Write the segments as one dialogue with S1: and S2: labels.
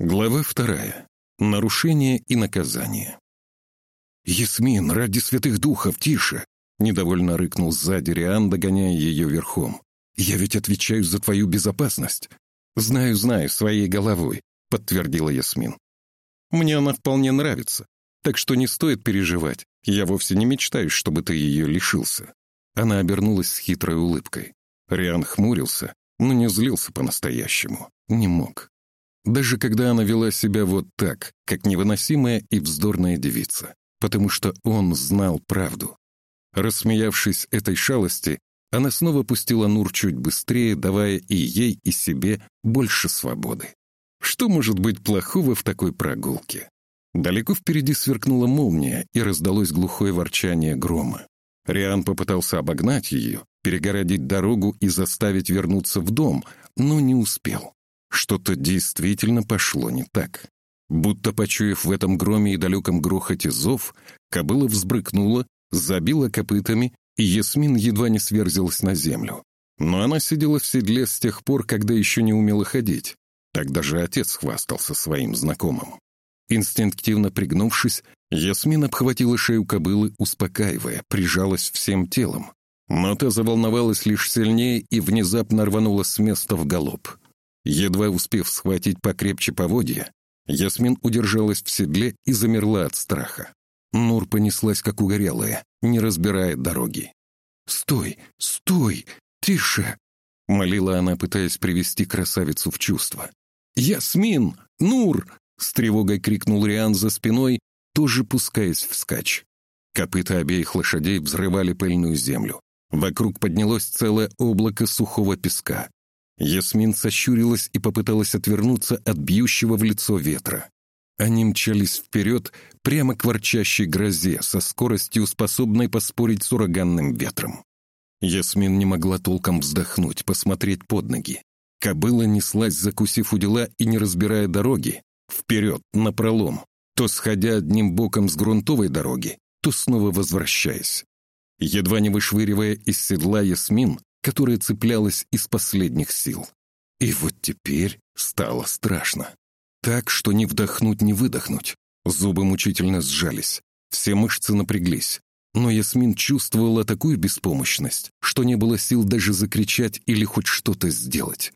S1: Глава вторая. Нарушение и наказание. «Ясмин, ради святых духов, тише!» — недовольно рыкнул сзади Риан, догоняя ее верхом. «Я ведь отвечаю за твою безопасность». «Знаю, знаю, своей головой», — подтвердила Ясмин. «Мне она вполне нравится, так что не стоит переживать. Я вовсе не мечтаю, чтобы ты ее лишился». Она обернулась с хитрой улыбкой. Риан хмурился, но не злился по-настоящему. Не мог. Даже когда она вела себя вот так, как невыносимая и вздорная девица. Потому что он знал правду. Рассмеявшись этой шалости, она снова пустила Нур чуть быстрее, давая и ей, и себе больше свободы. Что может быть плохого в такой прогулке? Далеко впереди сверкнула молния, и раздалось глухое ворчание грома. Риан попытался обогнать ее, перегородить дорогу и заставить вернуться в дом, но не успел. Что-то действительно пошло не так. Будто почуяв в этом громе и далеком грохоте зов, кобыла взбрыкнула, забила копытами, и Ясмин едва не сверзилась на землю. Но она сидела в седле с тех пор, когда еще не умела ходить. Так даже отец хвастался своим знакомым. Инстинктивно пригнувшись, Ясмин обхватила шею кобылы, успокаивая, прижалась всем телом. Но та заволновалась лишь сильнее и внезапно рванула с места в галоп. Едва успев схватить покрепче поводья, Ясмин удержалась в седле и замерла от страха. Нур понеслась, как угорелая, не разбирая дороги. «Стой! Стой! Тише!» — молила она, пытаясь привести красавицу в чувство. «Ясмин! Нур!» — с тревогой крикнул Риан за спиной, тоже пускаясь вскачь. Копыта обеих лошадей взрывали пыльную землю. Вокруг поднялось целое облако сухого песка. Ясмин сощурилась и попыталась отвернуться от бьющего в лицо ветра. Они мчались вперед прямо к ворчащей грозе со скоростью, способной поспорить с ураганным ветром. Ясмин не могла толком вздохнуть, посмотреть под ноги. Кобыла неслась, закусив у дела и не разбирая дороги, вперед, напролом, то сходя одним боком с грунтовой дороги, то снова возвращаясь. Едва не вышвыривая из седла Ясмин, которая цеплялась из последних сил. И вот теперь стало страшно. Так, что ни вдохнуть, ни выдохнуть. Зубы мучительно сжались, все мышцы напряглись. Но Ясмин чувствовала такую беспомощность, что не было сил даже закричать или хоть что-то сделать.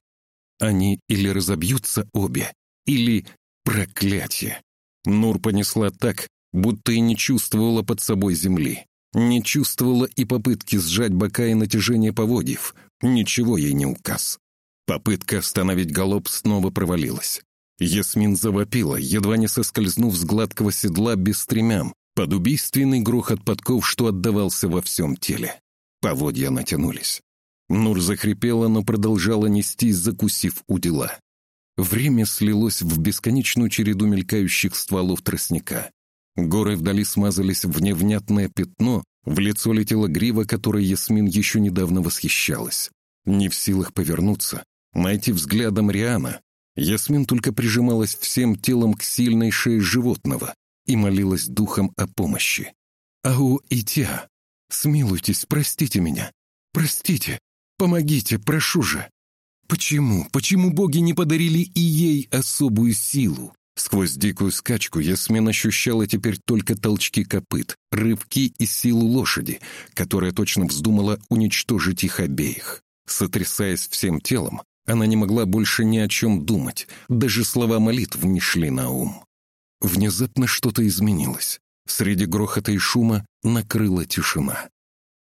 S1: Они или разобьются обе, или проклятие. Нур понесла так, будто и не чувствовала под собой земли. Не чувствовала и попытки сжать бока и натяжение поводьев. Ничего ей не указ. Попытка остановить галоп снова провалилась. Ясмин завопила, едва не соскользнув с гладкого седла без стремям, под убийственный грохот подков, что отдавался во всем теле. Поводья натянулись. Нур захрипела, но продолжала нестись, закусив у дела. Время слилось в бесконечную череду мелькающих стволов тростника. Горы вдали смазались в невнятное пятно, в лицо летела грива, которой Ясмин еще недавно восхищалась. Не в силах повернуться, найти взглядом Риана, Ясмин только прижималась всем телом к сильной шее животного и молилась духом о помощи. «Ау, Итя! Смилуйтесь, простите меня! Простите! Помогите, прошу же!» Почему, почему боги не подарили и ей особую силу? Сквозь дикую скачку Ясмин ощущала теперь только толчки копыт, рывки и силу лошади, которая точно вздумала уничтожить их обеих. Сотрясаясь всем телом, она не могла больше ни о чем думать, даже слова молитв не шли на ум. Внезапно что-то изменилось. Среди грохота и шума накрыла тишина.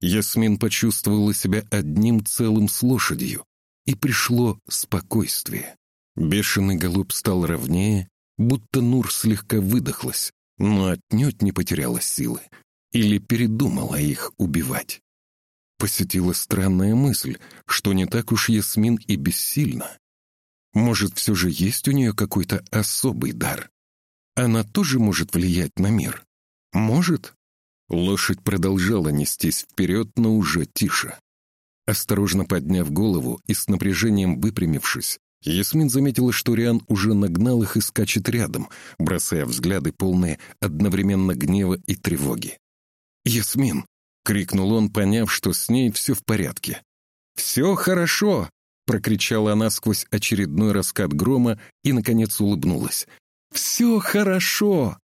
S1: Ясмин почувствовала себя одним целым с лошадью, и пришло спокойствие. Бешеный голубь стал ровнее, будто Нур слегка выдохлась, но отнюдь не потеряла силы или передумала их убивать. Посетила странная мысль, что не так уж Ясмин и бессильна. Может, все же есть у нее какой-то особый дар? Она тоже может влиять на мир? Может? Лошадь продолжала нестись вперед, но уже тише. Осторожно подняв голову и с напряжением выпрямившись, Ясмин заметила, что Риан уже нагнал их и скачет рядом, бросая взгляды полные одновременно гнева и тревоги. «Ясмин!» — крикнул он, поняв, что с ней все в порядке. «Все хорошо!» прокричала она сквозь очередной раскат грома и, наконец, улыбнулась. «Все хорошо!»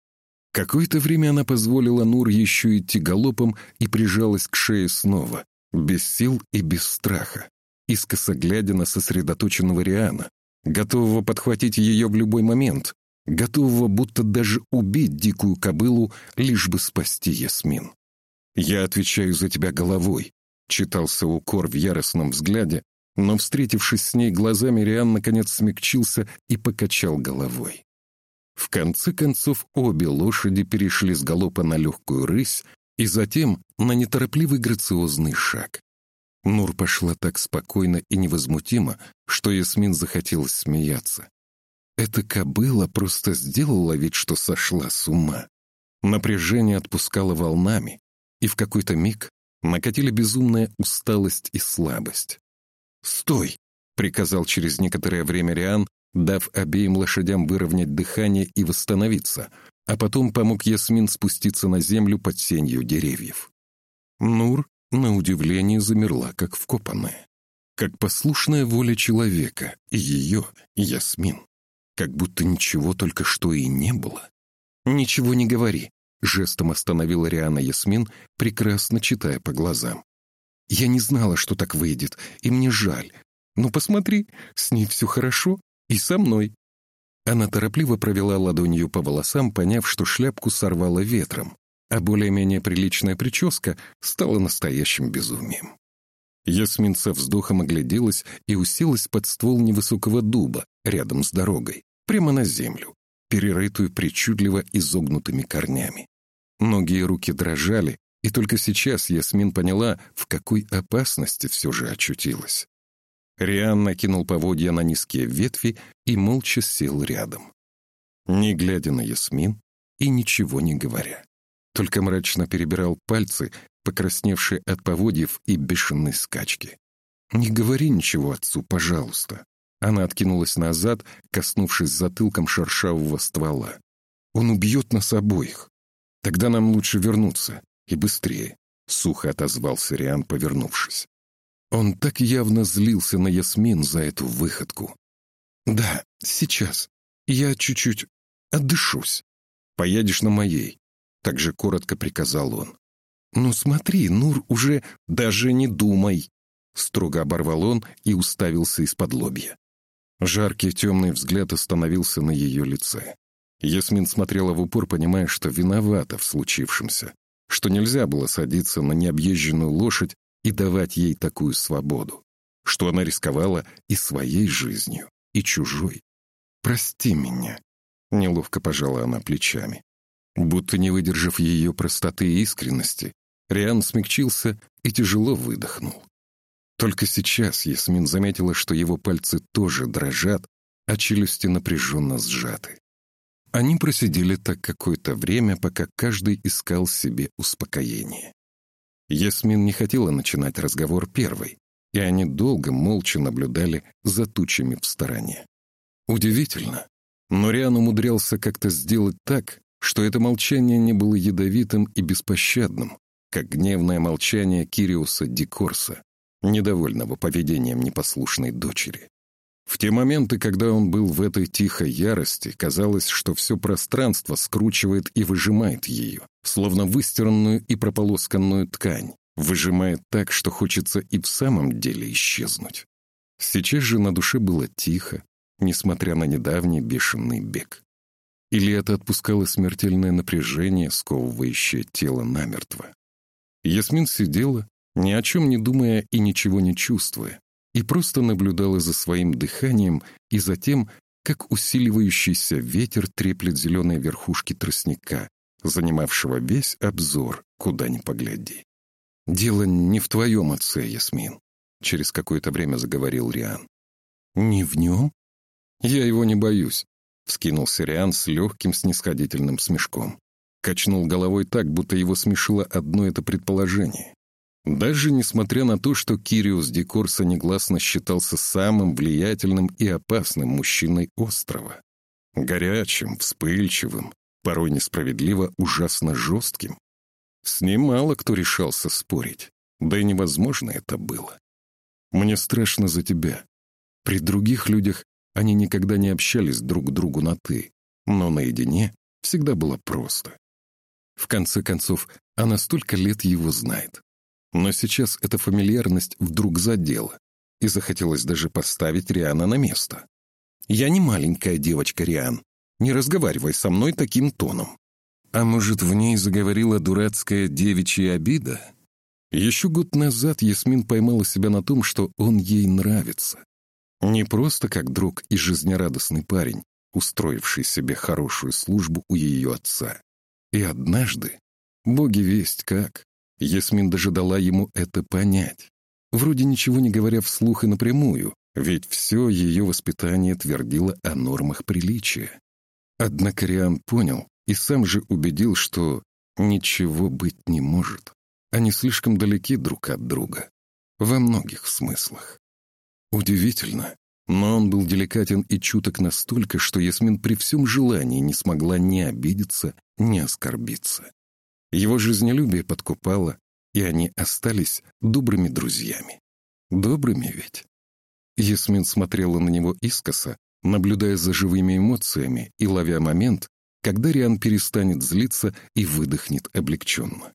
S1: Какое-то время она позволила Нур еще идти галопом и прижалась к шее снова, без сил и без страха, искоса глядя на сосредоточенного Риана, готового подхватить ее в любой момент, готового будто даже убить дикую кобылу, лишь бы спасти Ясмин. «Я отвечаю за тебя головой», — читался укор в яростном взгляде, но, встретившись с ней глазами, Риан наконец смягчился и покачал головой. В конце концов, обе лошади перешли с галопа на легкую рысь и затем на неторопливый грациозный шаг. Нур пошла так спокойно и невозмутимо, что Ясмин захотелось смеяться. Эта кобыла просто сделала вид, что сошла с ума. Напряжение отпускало волнами, и в какой-то миг накатили безумная усталость и слабость. «Стой!» — приказал через некоторое время Риан, дав обеим лошадям выровнять дыхание и восстановиться, а потом помог Ясмин спуститься на землю под сенью деревьев. Нур, на удивление, замерла, как вкопанная. Как послушная воля человека, и ее, Ясмин. Как будто ничего только что и не было. «Ничего не говори», — жестом остановила Риана Ясмин, прекрасно читая по глазам. «Я не знала, что так выйдет, и мне жаль. Но посмотри, с ней все хорошо, и со мной». Она торопливо провела ладонью по волосам, поняв, что шляпку сорвала ветром, а более-менее приличная прическа стала настоящим безумием. Ясмин со вздохом огляделась и уселась под ствол невысокого дуба рядом с дорогой, прямо на землю, перерытую причудливо изогнутыми корнями. Ноги и руки дрожали, и только сейчас Ясмин поняла, в какой опасности все же очутилась. Риан накинул поводья на низкие ветви и молча сел рядом. Не глядя на Ясмин и ничего не говоря. Только мрачно перебирал пальцы, покрасневшие от поводьев и бешеной скачки. «Не говори ничего отцу, пожалуйста». Она откинулась назад, коснувшись затылком шершавого ствола. «Он убьет нас обоих. Тогда нам лучше вернуться. И быстрее», — сухо отозвался Риан, повернувшись. Он так явно злился на Ясмин за эту выходку. «Да, сейчас. Я чуть-чуть отдышусь. Поедешь на моей», — так же коротко приказал он. «Ну смотри, Нур уже даже не думай!» Строго оборвал он и уставился из-под лобья. Жаркий темный взгляд остановился на ее лице. Ясмин смотрела в упор, понимая, что виновата в случившемся, что нельзя было садиться на необъезженную лошадь и давать ей такую свободу, что она рисковала и своей жизнью, и чужой. «Прости меня», — неловко пожала она плечами. Будто не выдержав ее простоты и искренности, Риан смягчился и тяжело выдохнул. Только сейчас Ясмин заметила, что его пальцы тоже дрожат, а челюсти напряженно сжаты. Они просидели так какое-то время, пока каждый искал себе успокоение. Ясмин не хотела начинать разговор первой, и они долго молча наблюдали за тучами в стороне. Удивительно, но Риан умудрялся как-то сделать так, что это молчание не было ядовитым и беспощадным, как гневное молчание Кириуса Дикорса, недовольного поведением непослушной дочери. В те моменты, когда он был в этой тихой ярости, казалось, что все пространство скручивает и выжимает ее, словно выстиранную и прополосканную ткань, выжимает так, что хочется и в самом деле исчезнуть. Сейчас же на душе было тихо, несмотря на недавний бешеный бег. Или это отпускало смертельное напряжение, сковывающее тело намертво. Ясмин сидела, ни о чем не думая и ничего не чувствуя, и просто наблюдала за своим дыханием и за тем, как усиливающийся ветер треплет зеленые верхушки тростника, занимавшего весь обзор, куда ни погляди. «Дело не в твоем отце, Ясмин», — через какое-то время заговорил Риан. «Не в нем? Я его не боюсь», — вскинулся Риан с легким снисходительным смешком. Качнул головой так, будто его смешило одно это предположение. Даже несмотря на то, что Кириус Декорса негласно считался самым влиятельным и опасным мужчиной острова. Горячим, вспыльчивым, порой несправедливо ужасно жестким. С ним мало кто решался спорить, да и невозможно это было. «Мне страшно за тебя», При других людях они никогда не общались друг к другу на «ты», но наедине всегда было просто. В конце концов, она столько лет его знает. Но сейчас эта фамильярность вдруг задела, и захотелось даже поставить Риана на место. «Я не маленькая девочка, Риан. Не разговаривай со мной таким тоном». А может, в ней заговорила дурацкая девичья обида? Еще год назад Ясмин поймала себя на том, что он ей нравится. Не просто как друг и жизнерадостный парень, устроивший себе хорошую службу у ее отца. И однажды, боги весть как, Ясмин даже дала ему это понять. Вроде ничего не говоря вслух и напрямую, ведь все ее воспитание твердило о нормах приличия. Однако Риан понял и сам же убедил, что ничего быть не может. Они слишком далеки друг от друга. Во многих смыслах. Удивительно, но он был деликатен и чуток настолько, что Ясмин при всем желании не смогла ни обидеться, ни оскорбиться. Его жизнелюбие подкупало, и они остались добрыми друзьями. Добрыми ведь. Ясмин смотрела на него искоса, наблюдая за живыми эмоциями и ловя момент, когда Риан перестанет злиться и выдохнет облегченно.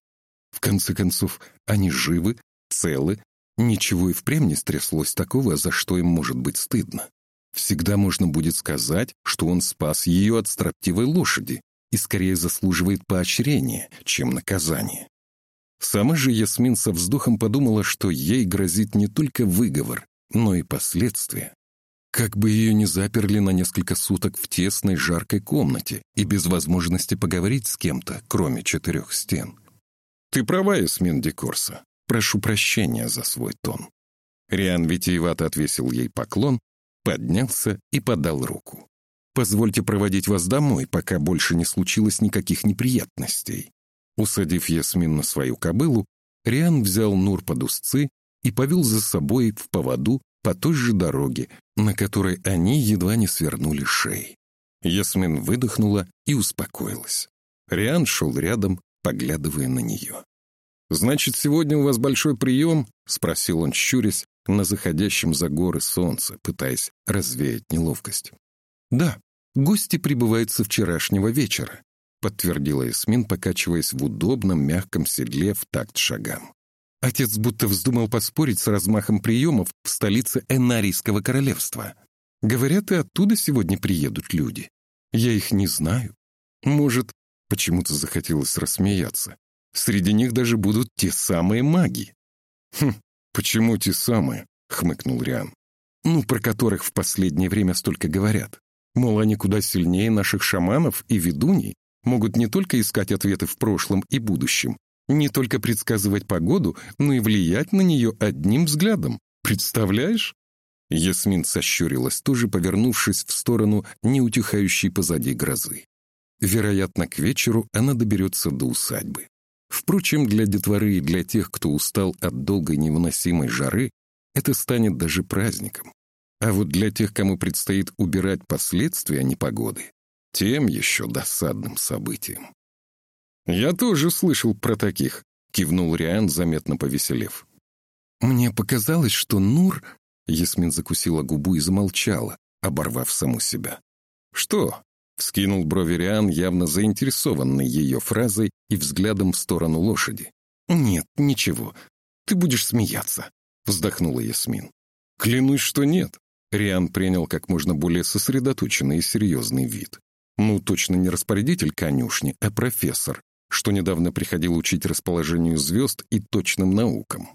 S1: В конце концов, они живы, целы, ничего и впрямь не стряслось такого, за что им может быть стыдно. Всегда можно будет сказать, что он спас ее от строптивой лошади и скорее заслуживает поощрения, чем наказания. Сама же Ясмин со вздохом подумала, что ей грозит не только выговор, но и последствия. Как бы ее не заперли на несколько суток в тесной жаркой комнате и без возможности поговорить с кем-то, кроме четырех стен. «Ты права, Ясмин Декорса. Прошу прощения за свой тон». Риан витиевато отвесил ей поклон, поднялся и подал руку. «Позвольте проводить вас домой, пока больше не случилось никаких неприятностей». Усадив Ясмин на свою кобылу, Риан взял Нур под узцы и повел за собой в поводу по той же дороге, на которой они едва не свернули шеи. Ясмин выдохнула и успокоилась. Риан шел рядом, поглядывая на нее. «Значит, сегодня у вас большой прием?» — спросил он, щурясь на заходящем за горы солнце, пытаясь развеять неловкость. «Да, гости прибывают со вчерашнего вечера», — подтвердила Ясмин, покачиваясь в удобном мягком седле в такт шагам. Отец будто вздумал поспорить с размахом приемов в столице Энарийского королевства. Говорят, и оттуда сегодня приедут люди. Я их не знаю. Может, почему-то захотелось рассмеяться. Среди них даже будут те самые маги. Хм, почему те самые? Хмыкнул Риан. Ну, про которых в последнее время столько говорят. Мол, они куда сильнее наших шаманов и ведуней, могут не только искать ответы в прошлом и будущем, не только предсказывать погоду, но и влиять на нее одним взглядом. Представляешь? Ясмин сощурилась, тоже повернувшись в сторону неутихающей позади грозы. Вероятно, к вечеру она доберется до усадьбы. Впрочем, для детворы и для тех, кто устал от долгой невыносимой жары, это станет даже праздником. А вот для тех, кому предстоит убирать последствия непогоды, тем еще досадным событием. «Я тоже слышал про таких», — кивнул Риан, заметно повеселев. «Мне показалось, что Нур...» Ясмин закусила губу и замолчала, оборвав саму себя. «Что?» — вскинул брови Риан, явно заинтересованный ее фразой и взглядом в сторону лошади. «Нет, ничего. Ты будешь смеяться», — вздохнула Ясмин. «Клянусь, что нет». Риан принял как можно более сосредоточенный и серьезный вид. Ну, точно не распорядитель конюшни, а профессор, что недавно приходил учить расположению звезд и точным наукам.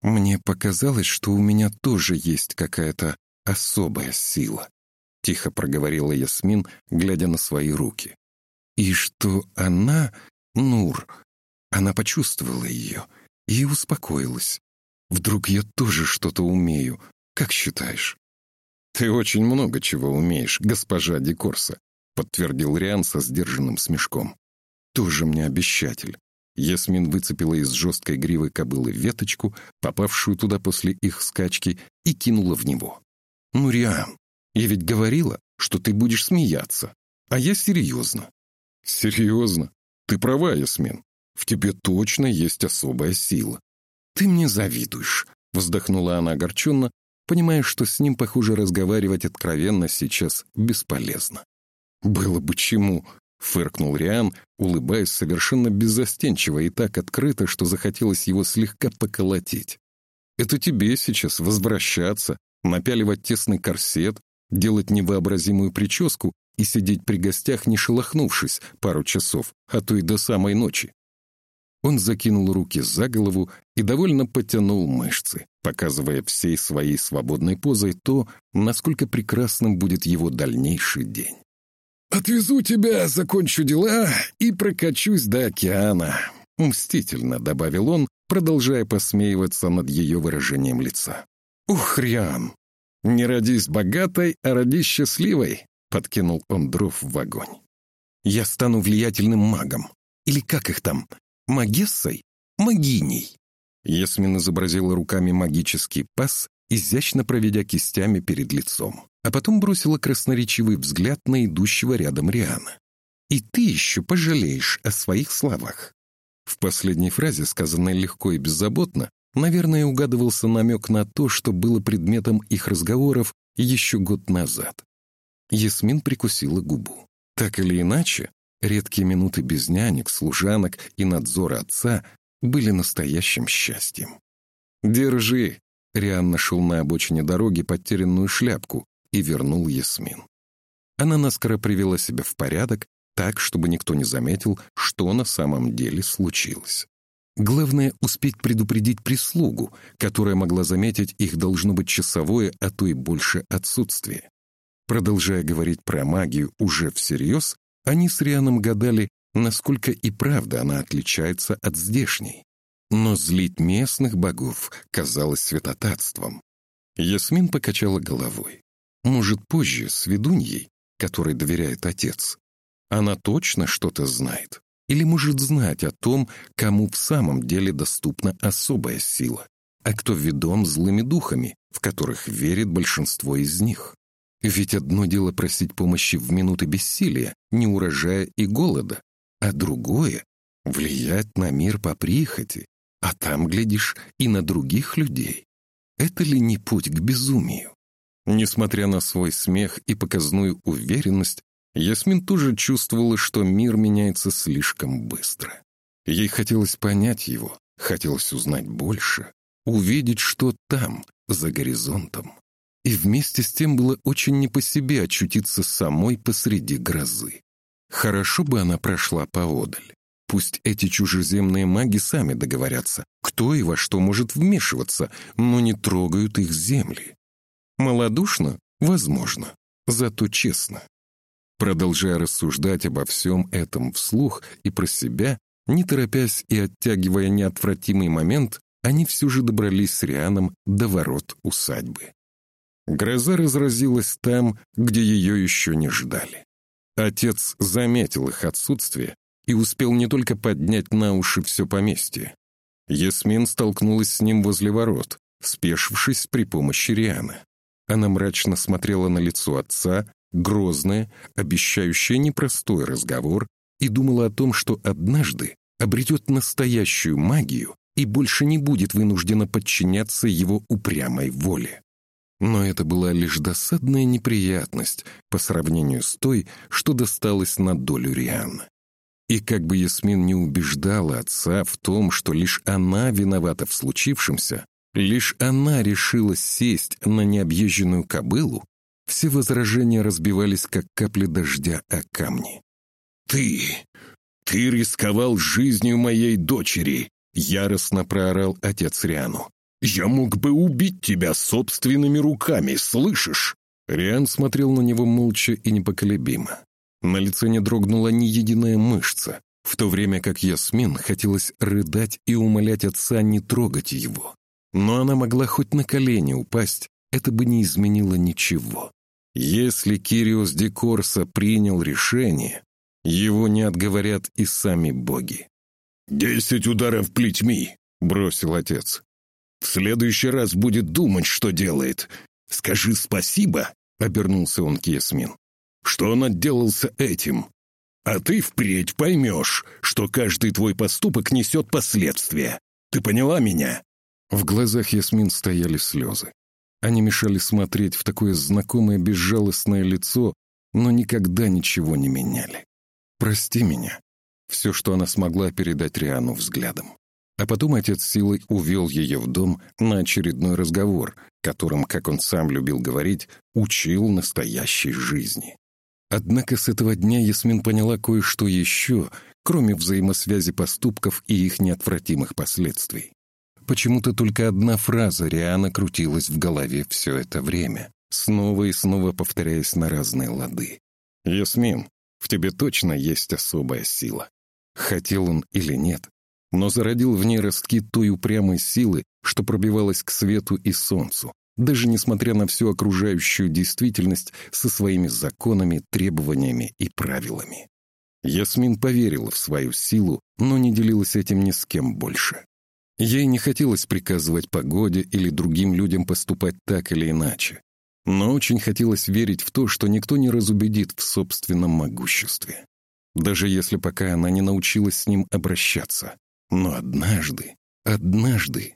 S1: Мне показалось, что у меня тоже есть какая-то особая сила, тихо проговорила Ясмин, глядя на свои руки. И что она, Нур, она почувствовала ее и успокоилась. Вдруг я тоже что-то умею, как считаешь? Ты очень много чего умеешь, госпожа Декорса, подтвердил Риан со сдержанным смешком тоже мне обещатель. Ясмин выцепила из жесткой гривы кобылы веточку, попавшую туда после их скачки, и кинула в него. «Ну, Риан, я ведь говорила, что ты будешь смеяться, а я серьезно». «Серьезно? Ты права, Ясмин. В тебе точно есть особая сила». «Ты мне завидуешь», — вздохнула она огорченно, понимая, что с ним, похоже, разговаривать откровенно сейчас бесполезно. «Было бы чему», — фыркнул Риан, улыбаясь совершенно беззастенчиво и так открыто, что захотелось его слегка поколотить. «Это тебе сейчас возвращаться, напяливать тесный корсет, делать невообразимую прическу и сидеть при гостях, не шелохнувшись пару часов, а то и до самой ночи. Он закинул руки за голову и довольно потянул мышцы, показывая всей своей свободной позой то, насколько прекрасным будет его дальнейший день. «Отвезу тебя, закончу дела и прокачусь до океана», — мстительно добавил он, продолжая посмеиваться над ее выражением лица. «Ух, Риан, не родись богатой, а родись счастливой», — подкинул он дров в огонь. «Я стану влиятельным магом. Или как их там? Магессой? Магиней?» Ясмин изобразила руками магический пас, изящно проведя кистями перед лицом, а потом бросила красноречивый взгляд на идущего рядом Риана. «И ты еще пожалеешь о своих словах». В последней фразе, сказанной легко и беззаботно, Наверное, угадывался намек на то, что было предметом их разговоров еще год назад. Ясмин прикусила губу. Так или иначе, редкие минуты без нянек, служанок и надзора отца были настоящим счастьем. «Держи!» — Риан нашел на обочине дороги потерянную шляпку и вернул Ясмин. Она наскоро привела себя в порядок, так, чтобы никто не заметил, что на самом деле случилось. Главное — успеть предупредить прислугу, которая могла заметить их должно быть часовое, а то и больше отсутствие. Продолжая говорить про магию уже всерьез, они с Рианом гадали, насколько и правда она отличается от здешней. Но злить местных богов казалось святотатством. Ясмин покачала головой. Может, позже, с ведуньей, которой доверяет отец. Она точно что-то знает или может знать о том, кому в самом деле доступна особая сила, а кто ведом злыми духами, в которых верит большинство из них. Ведь одно дело просить помощи в минуты бессилия, неурожая и голода, а другое — влиять на мир по прихоти, а там, глядишь, и на других людей. Это ли не путь к безумию? Несмотря на свой смех и показную уверенность, Ясмин тоже чувствовала, что мир меняется слишком быстро. Ей хотелось понять его, хотелось узнать больше, увидеть, что там, за горизонтом. И вместе с тем было очень не по себе очутиться самой посреди грозы. Хорошо бы она прошла поодаль. Пусть эти чужеземные маги сами договорятся, кто и во что может вмешиваться, но не трогают их земли. Малодушно? Возможно. Зато честно. Продолжая рассуждать обо всем этом вслух и про себя, не торопясь и оттягивая неотвратимый момент, они все же добрались с Рианом до ворот усадьбы. Гроза разразилась там, где ее еще не ждали. Отец заметил их отсутствие и успел не только поднять на уши все поместье. Ясмин столкнулась с ним возле ворот, спешившись при помощи Риана. Она мрачно смотрела на лицо отца, грозная, обещающая непростой разговор, и думала о том, что однажды обретет настоящую магию и больше не будет вынуждена подчиняться его упрямой воле. Но это была лишь досадная неприятность по сравнению с той, что досталось на долю Риан. И как бы Ясмин не убеждала отца в том, что лишь она виновата в случившемся, лишь она решила сесть на необъезженную кобылу, все возражения разбивались, как капли дождя о камни. «Ты! Ты рисковал жизнью моей дочери!» — яростно проорал отец Риану. «Я мог бы убить тебя собственными руками, слышишь?» Риан смотрел на него молча и непоколебимо. На лице не дрогнула ни единая мышца, в то время как Ясмин хотелось рыдать и умолять отца не трогать его. Но она могла хоть на колени упасть, это бы не изменило ничего. Если Кириос Декорса принял решение, его не отговорят и сами боги. «Десять ударов плетьми!» — бросил отец. «В следующий раз будет думать, что делает. Скажи спасибо!» — обернулся он к Ясмин. «Что он отделался этим? А ты впредь поймешь, что каждый твой поступок несет последствия. Ты поняла меня?» В глазах Ясмин стояли слезы. Они мешали смотреть в такое знакомое безжалостное лицо, но никогда ничего не меняли. «Прости меня». Все, что она смогла передать Риану взглядом. А потом отец силой увел ее в дом на очередной разговор, которым, как он сам любил говорить, учил настоящей жизни. Однако с этого дня Ясмин поняла кое-что еще, кроме взаимосвязи поступков и их неотвратимых последствий. Почему-то только одна фраза Риана крутилась в голове все это время, снова и снова повторяясь на разные лады. «Ясмин, в тебе точно есть особая сила». Хотел он или нет, но зародил в ней ростки той упрямой силы, что пробивалась к свету и солнцу, даже несмотря на всю окружающую действительность со своими законами, требованиями и правилами. Ясмин поверила в свою силу, но не делилась этим ни с кем больше. Ей не хотелось приказывать погоде или другим людям поступать так или иначе, но очень хотелось верить в то, что никто не разубедит в собственном могуществе. Даже если пока она не научилась с ним обращаться. Но однажды, однажды...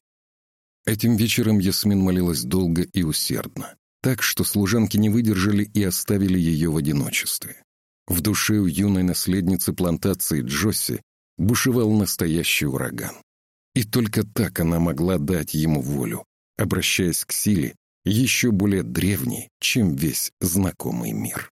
S1: Этим вечером Ясмин молилась долго и усердно, так что служанки не выдержали и оставили ее в одиночестве. В душе у юной наследницы плантации Джосси бушевал настоящий ураган. И только так она могла дать ему волю, обращаясь к силе, еще более древней, чем весь знакомый мир.